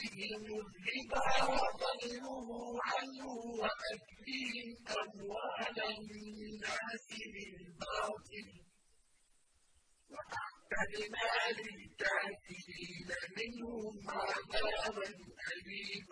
بهم الرِّبَا وضلوا عَنْهُ وَأَكْلِهِمْ أَمْوَالَ النَّاسِ بِالْبَاطِلِ ۚ وَأَعْتَدْنَا لِلْكَافِرِينَ مِنْهُمْ عَذَابًا أليما